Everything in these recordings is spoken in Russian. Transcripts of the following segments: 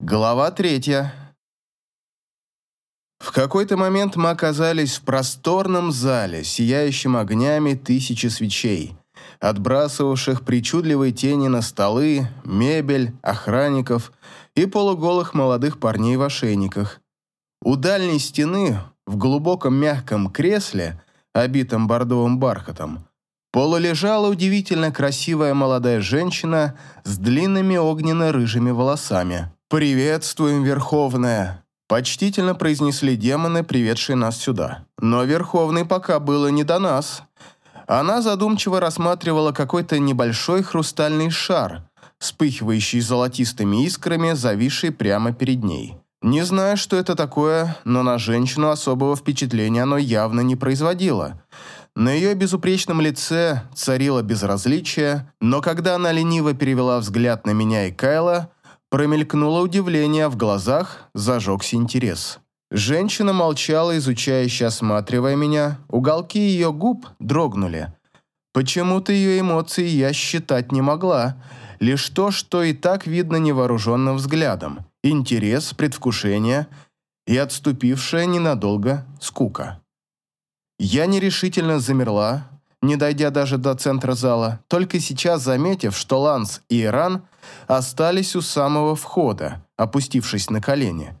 Глава третья. В какой-то момент мы оказались в просторном зале, сияющем огнями тысячи свечей, отбрасывавших причудливые тени на столы, мебель, охранников и полуголых молодых парней в ошейниках. У дальней стены, в глубоком мягком кресле, обитом бордовым бархатом, полулежала удивительно красивая молодая женщина с длинными огненно-рыжими волосами. «Приветствуем, Верховная!» Почтительно произнесли демоны, приведшие нас сюда. Но Верховной пока было не до нас. Она задумчиво рассматривала какой-то небольшой хрустальный шар, вспыхивающий золотистыми искрами, зависший прямо перед ней. Не знаю, что это такое, но на женщину особого впечатления оно явно не производило. На ее безупречном лице царило безразличие, но когда она лениво перевела взгляд на меня и Кайла, Промелькнуло удивление, в глазах зажегся интерес. Женщина молчала, изучающе осматривая меня. Уголки ее губ дрогнули. Почему-то ее эмоции я считать не могла. Лишь то, что и так видно невооруженным взглядом. Интерес, предвкушение и отступившая ненадолго скука. Я нерешительно замерла, не дойдя даже до центра зала, только сейчас заметив, что Ланс и Иран остались у самого входа, опустившись на колени.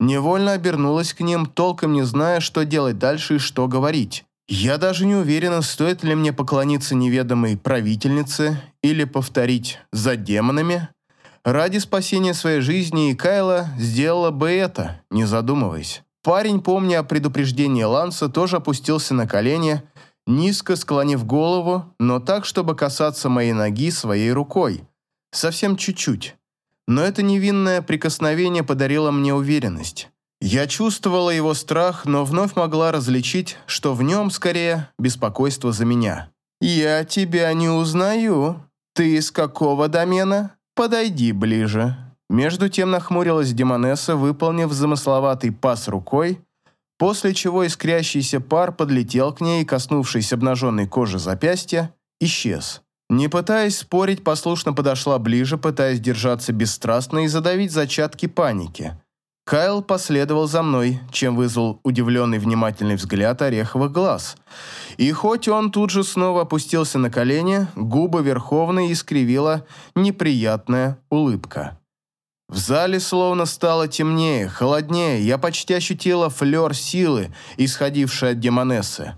Невольно обернулась к ним, толком не зная, что делать дальше и что говорить. Я даже не уверена, стоит ли мне поклониться неведомой правительнице или повторить «за демонами». Ради спасения своей жизни и Кайла сделала бы это, не задумываясь. Парень, помня о предупреждении Ланса, тоже опустился на колени низко склонив голову, но так, чтобы касаться моей ноги своей рукой. Совсем чуть-чуть. Но это невинное прикосновение подарило мне уверенность. Я чувствовала его страх, но вновь могла различить, что в нем, скорее, беспокойство за меня. «Я тебя не узнаю. Ты из какого домена? Подойди ближе». Между тем нахмурилась Демонесса, выполнив замысловатый пас рукой, после чего искрящийся пар подлетел к ней коснувшись обнаженной кожи запястья, исчез. Не пытаясь спорить, послушно подошла ближе, пытаясь держаться бесстрастно и задавить зачатки паники. Кайл последовал за мной, чем вызвал удивленный внимательный взгляд ореховых глаз. И хоть он тут же снова опустился на колени, губы Верховной искривила неприятная улыбка. В зале словно стало темнее, холоднее, я почти ощутила флер силы, исходившей от демонессы.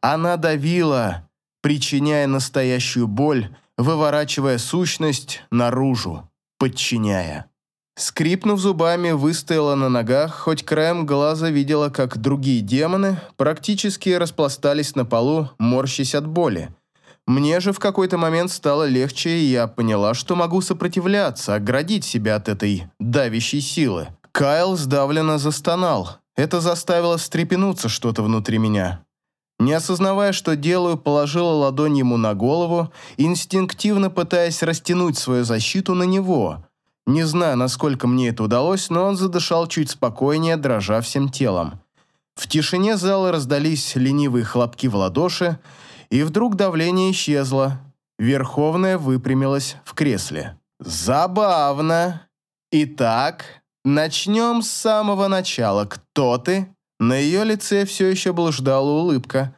Она давила, причиняя настоящую боль, выворачивая сущность наружу, подчиняя. Скрипнув зубами, выстояла на ногах, хоть краем глаза видела, как другие демоны практически распластались на полу, морщась от боли. Мне же в какой-то момент стало легче, и я поняла, что могу сопротивляться, оградить себя от этой давящей силы. Кайл сдавленно застонал. Это заставило встрепенуться что-то внутри меня. Не осознавая, что делаю, положила ладонь ему на голову, инстинктивно пытаясь растянуть свою защиту на него. Не знаю, насколько мне это удалось, но он задышал чуть спокойнее, дрожа всем телом. В тишине зала раздались ленивые хлопки в ладоши, и вдруг давление исчезло. Верховная выпрямилась в кресле. «Забавно. Итак, начнем с самого начала. Кто ты?» На ее лице все еще блуждала улыбка,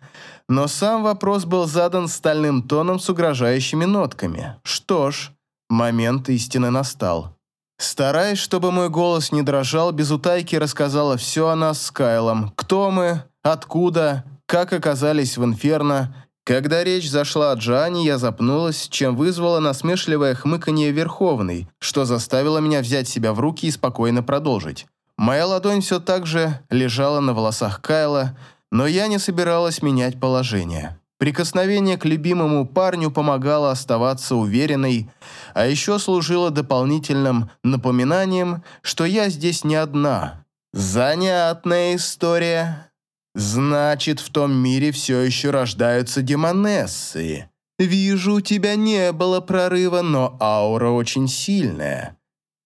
но сам вопрос был задан стальным тоном с угрожающими нотками. Что ж, момент истины настал. Стараясь, чтобы мой голос не дрожал, без утайки рассказала все о нас с Кайлом. Кто мы, откуда, как оказались в Инферно, когда речь зашла о Джане, я запнулась, чем вызвало насмешливое хмыканье Верховной, что заставило меня взять себя в руки и спокойно продолжить. Моя ладонь все так же лежала на волосах Кайла, но я не собиралась менять положение. Прикосновение к любимому парню помогало оставаться уверенной, а еще служило дополнительным напоминанием, что я здесь не одна. Занятная история. Значит, в том мире все еще рождаются демонессы. Вижу, у тебя не было прорыва, но аура очень сильная.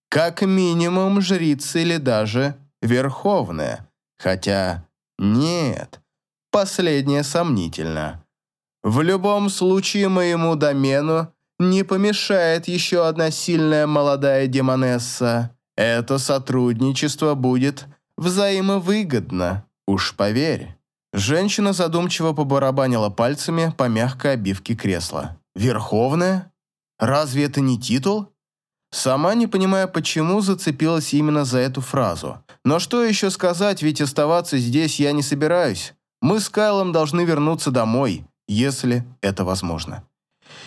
Как минимум жрица или даже верховная. Хотя нет, последнее сомнительно. В любом случае моему домену не помешает еще одна сильная молодая демонесса. Это сотрудничество будет взаимовыгодно, уж поверь. Женщина задумчиво побарабанила пальцами по мягкой обивке кресла. «Верховная? Разве это не титул?» Сама не понимая, почему зацепилась именно за эту фразу. Но что еще сказать, ведь оставаться здесь я не собираюсь. Мы с Кайлом должны вернуться домой, если это возможно.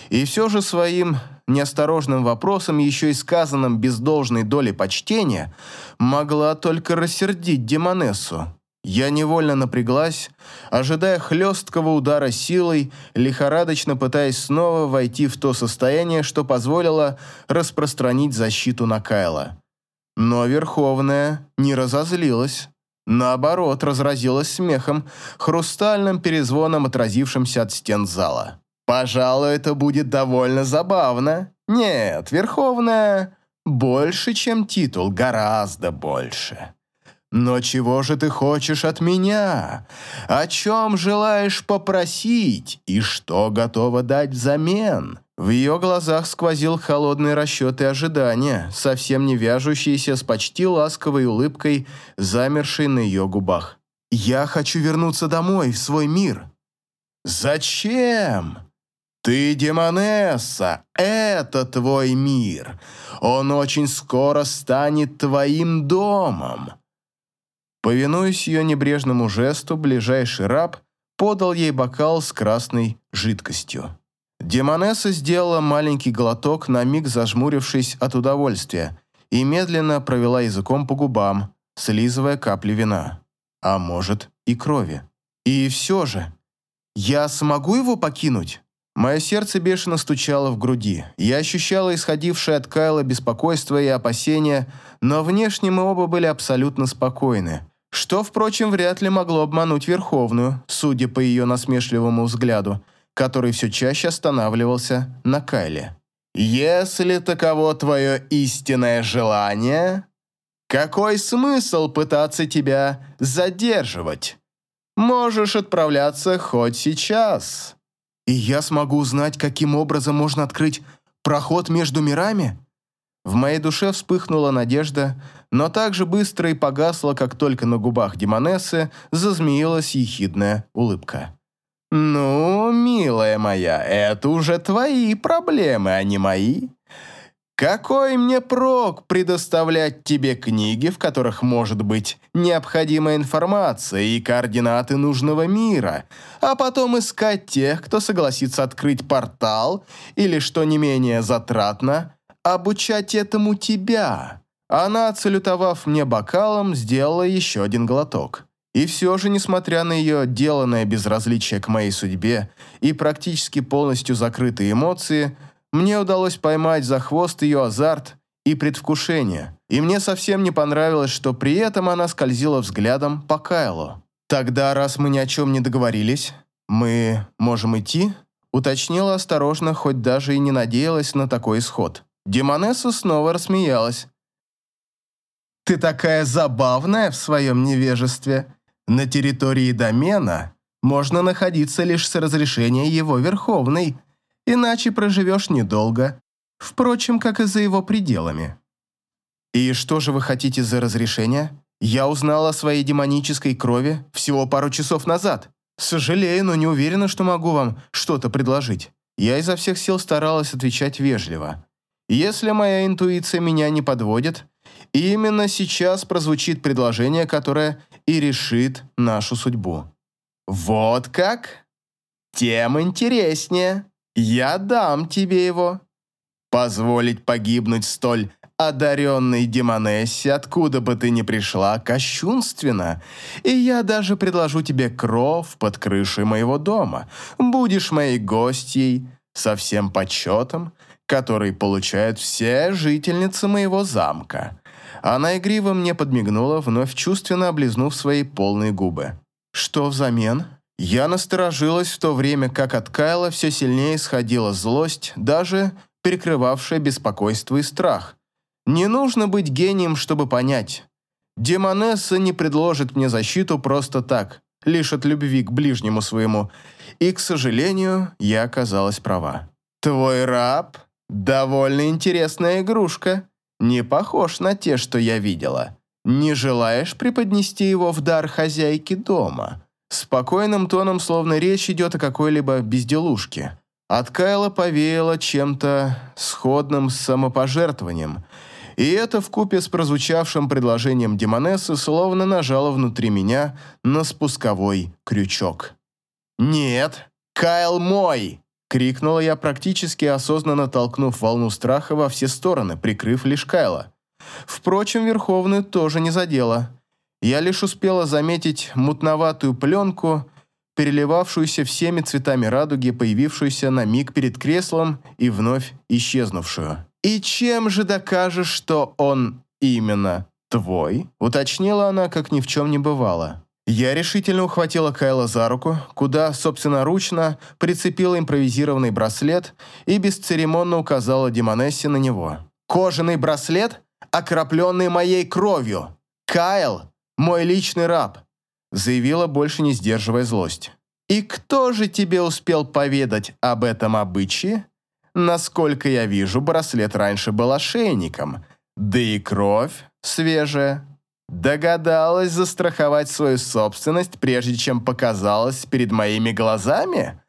И все же своим неосторожным вопросом, еще и сказанным без должной доли почтения, могла только рассердить Демонессу. Я невольно напряглась, ожидая хлесткого удара силой, лихорадочно пытаясь снова войти в то состояние, что позволило распространить защиту на Кайла. Но Верховная не разозлилась. Наоборот, разразилась смехом, хрустальным перезвоном, отразившимся от стен зала. «Пожалуй, это будет довольно забавно. Нет, Верховная больше, чем титул, гораздо больше. Но чего же ты хочешь от меня? О чем желаешь попросить и что готова дать взамен?» В ее глазах сквозил холодный расчет и ожидание, совсем не вяжущиеся с почти ласковой улыбкой, замершей на ее губах. «Я хочу вернуться домой, в свой мир». «Зачем?» «Ты демонесса, это твой мир. Он очень скоро станет твоим домом». Повинуясь ее небрежному жесту, ближайший раб подал ей бокал с красной жидкостью. Демонесса сделала маленький глоток, на миг зажмурившись от удовольствия, и медленно провела языком по губам, слизывая капли вина. А может, и крови. И все же, я смогу его покинуть? Мое сердце бешено стучало в груди. Я ощущала исходившее от Кайла беспокойство и опасения, но внешне мы оба были абсолютно спокойны что, впрочем, вряд ли могло обмануть Верховную, судя по ее насмешливому взгляду, который все чаще останавливался на Кайле. «Если таково твое истинное желание, какой смысл пытаться тебя задерживать? Можешь отправляться хоть сейчас». «И я смогу узнать, каким образом можно открыть проход между мирами?» В моей душе вспыхнула надежда, но так же быстро и погасла, как только на губах Демонессы зазмеилась ехидная улыбка. «Ну, милая моя, это уже твои проблемы, а не мои. Какой мне прок предоставлять тебе книги, в которых может быть необходимая информация и координаты нужного мира, а потом искать тех, кто согласится открыть портал или, что не менее затратно, обучать этому тебя?» Она, отсалютовав мне бокалом, сделала еще один глоток. И все же, несмотря на ее деланное безразличие к моей судьбе и практически полностью закрытые эмоции, мне удалось поймать за хвост ее азарт и предвкушение. И мне совсем не понравилось, что при этом она скользила взглядом по Кайлу. «Тогда, раз мы ни о чем не договорились, мы можем идти?» Уточнила осторожно, хоть даже и не надеялась на такой исход. Демонесса снова рассмеялась. «Ты такая забавная в своем невежестве. На территории домена можно находиться лишь с разрешения его Верховной, иначе проживешь недолго, впрочем, как и за его пределами». «И что же вы хотите за разрешение? Я узнала о своей демонической крови всего пару часов назад. Сожалею, но не уверена, что могу вам что-то предложить». Я изо всех сил старалась отвечать вежливо. Если моя интуиция меня не подводит, именно сейчас прозвучит предложение, которое и решит нашу судьбу. Вот как? Тем интереснее. Я дам тебе его. Позволить погибнуть столь одаренной демонессе, откуда бы ты ни пришла, кощунственно. И я даже предложу тебе кров под крышей моего дома. Будешь моей гостьей со всем почетом, который получают все жительницы моего замка. Она игриво мне подмигнула, вновь чувственно облизнув свои полные губы. Что взамен? Я насторожилась в то время, как от Кайла все сильнее сходила злость, даже перекрывавшая беспокойство и страх. Не нужно быть гением, чтобы понять. Демонесса не предложит мне защиту просто так, лишь от любви к ближнему своему. И, к сожалению, я оказалась права. «Твой раб?» «Довольно интересная игрушка», – не похож на те, что я видела. Не желаешь преподнести его в дар хозяйки дома?» Спокойным тоном, словно речь идет о какой-либо безделушке. От Кайла повеяло чем-то сходным с самопожертвованием, и это вкупе с прозвучавшим предложением Демонессы словно нажало внутри меня на спусковой крючок. «Нет, Кайл мой!» — крикнула я, практически осознанно толкнув волну страха во все стороны, прикрыв лишь Кайла. Впрочем, Верховную тоже не задела. Я лишь успела заметить мутноватую пленку, переливавшуюся всеми цветами радуги, появившуюся на миг перед креслом и вновь исчезнувшую. «И чем же докажешь, что он именно твой?» уточнила она, как ни в чем не бывало. Я решительно ухватила Кайла за руку, куда собственноручно прицепила импровизированный браслет и бесцеремонно указала Демонессе на него. «Кожаный браслет, окропленный моей кровью! Кайл – мой личный раб!» заявила, больше не сдерживая злость. «И кто же тебе успел поведать об этом обычае? Насколько я вижу, браслет раньше был ошейником, да и кровь свежая. Догадалась застраховать свою собственность, прежде чем показалась перед моими глазами?»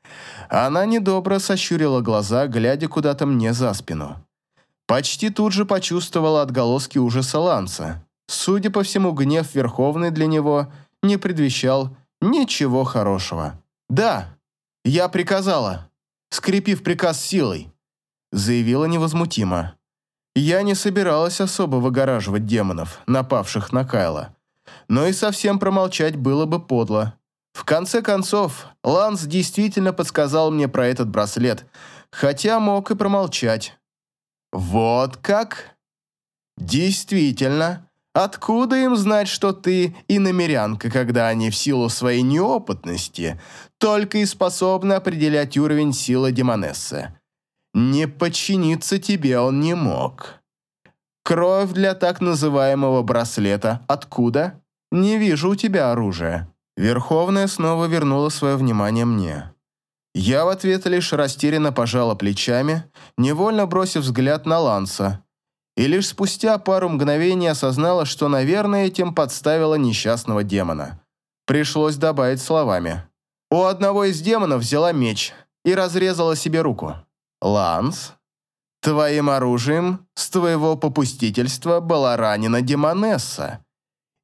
Она недобро сощурила глаза, глядя куда-то мне за спину. Почти тут же почувствовала отголоски ужаса Ланса. Судя по всему, гнев Верховный для него не предвещал ничего хорошего. «Да, я приказала, скрепив приказ силой», заявила невозмутимо. Я не собиралась особо выгораживать демонов, напавших на Кайла. Но и совсем промолчать было бы подло. В конце концов, Ланс действительно подсказал мне про этот браслет, хотя мог и промолчать. «Вот как?» «Действительно. Откуда им знать, что ты иномерянка, когда они в силу своей неопытности только и способны определять уровень силы Демонессы? Не подчиниться тебе он не мог. Кровь для так называемого браслета откуда? Не вижу у тебя оружия. Верховная снова вернула свое внимание мне. Я в ответ лишь растерянно пожала плечами, невольно бросив взгляд на Ланса, и лишь спустя пару мгновений осознала, что, наверное, этим подставила несчастного демона. Пришлось добавить словами. У одного из демонов взяла меч и разрезала себе руку. «Ланс, твоим оружием с твоего попустительства была ранена Демонесса.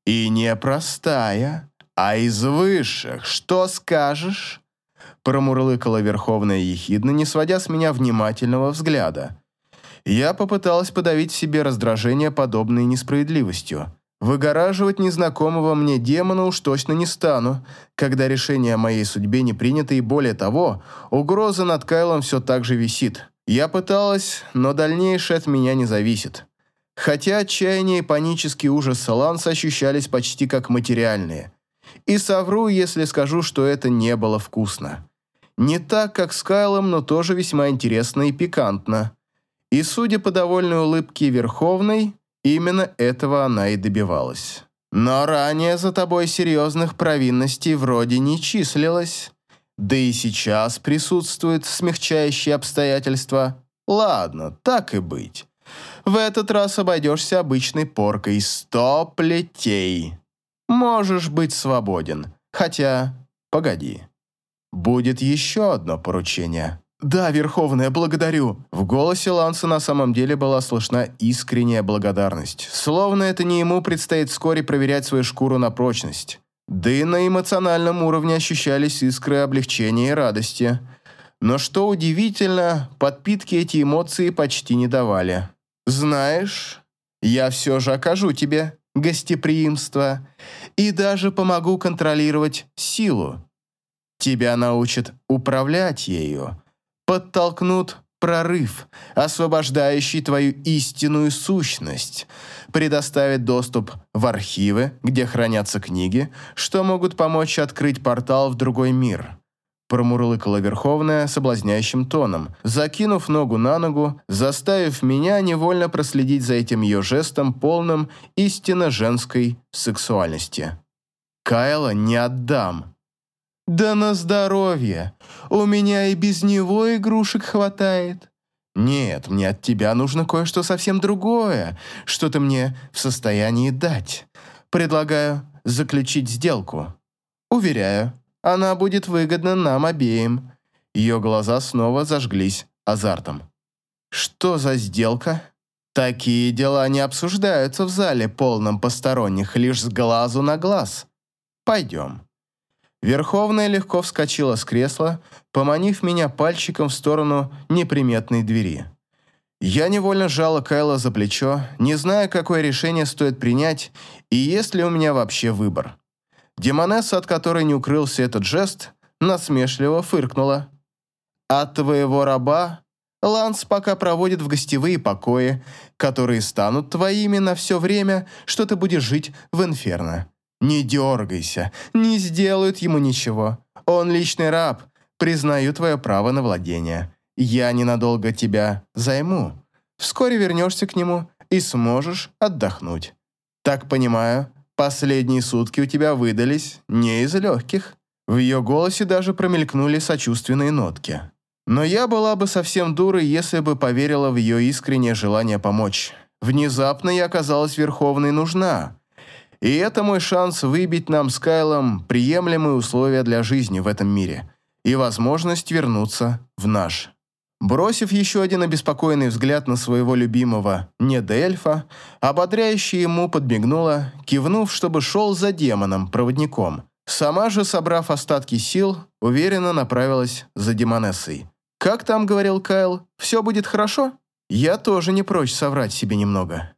И не простая, а из высших. Что скажешь?» Промурлыкала Верховная ехидно, не сводя с меня внимательного взгляда. Я попыталась подавить в себе раздражение подобной несправедливостью. Выгораживать незнакомого мне демона уж точно не стану, когда решение о моей судьбе не принято и более того, угроза над Кайлом все так же висит. Я пыталась, но дальнейшее от меня не зависит. Хотя отчаяние и панический ужас Саланса ощущались почти как материальные. И совру, если скажу, что это не было вкусно. Не так, как с Кайлом, но тоже весьма интересно и пикантно. И, судя по довольной улыбке Верховной, Именно этого она и добивалась. Но ранее за тобой серьезных провинностей вроде не числилось. Да и сейчас присутствуют смягчающие обстоятельства. Ладно, так и быть. В этот раз обойдешься обычной поркой сто плетей. Можешь быть свободен. Хотя, погоди. Будет еще одно поручение. «Да, Верховная, благодарю!» В голосе Ланса на самом деле была слышна искренняя благодарность. Словно это не ему предстоит вскоре проверять свою шкуру на прочность. Да и на эмоциональном уровне ощущались искры облегчения и радости. Но что удивительно, подпитки эти эмоции почти не давали. «Знаешь, я все же окажу тебе гостеприимство и даже помогу контролировать силу. Тебя научат управлять ею» подтолкнут прорыв, освобождающий твою истинную сущность, предоставит доступ в архивы, где хранятся книги, что могут помочь открыть портал в другой мир. Промурлыкала Верховная соблазняющим тоном, закинув ногу на ногу, заставив меня невольно проследить за этим ее жестом, полным истинно женской сексуальности. «Кайла не отдам», «Да на здоровье! У меня и без него игрушек хватает!» Нет, мне от тебя нужно кое-что совсем другое, что ты мне в состоянии дать. Предлагаю заключить сделку. Уверяю, она будет выгодна нам обеим». Ее глаза снова зажглись азартом. «Что за сделка?» «Такие дела не обсуждаются в зале, полном посторонних, лишь с глазу на глаз. Пойдем». Верховная легко вскочила с кресла, поманив меня пальчиком в сторону неприметной двери. Я невольно сжала Кайла за плечо, не зная, какое решение стоит принять и есть ли у меня вообще выбор. Демонесса, от которой не укрылся этот жест, насмешливо фыркнула. «От твоего раба Ланс пока проводит в гостевые покои, которые станут твоими на все время, что ты будешь жить в Инферно. Не дергайся, не сделают ему ничего. Он личный раб, признаю твое право на владение. Я ненадолго тебя займу. Вскоре вернешься к нему и сможешь отдохнуть. Так понимаю, последние сутки у тебя выдались не из легких». В ее голосе даже промелькнули сочувственные нотки. Но я была бы совсем дурой, если бы поверила в ее искреннее желание помочь. Внезапно я оказалась Верховной нужна, и это мой шанс выбить нам с Кайлом приемлемые условия для жизни в этом мире и возможность вернуться в наш. Бросив еще один обеспокоенный взгляд на своего любимого недельфа, ободряюще ему подмигнула, кивнув, чтобы шел за демоном-проводником. Сама же, собрав остатки сил, уверенно направилась за демонессой. «Как там, — говорил Кайл, — все будет хорошо?» Я тоже не прочь соврать себе немного.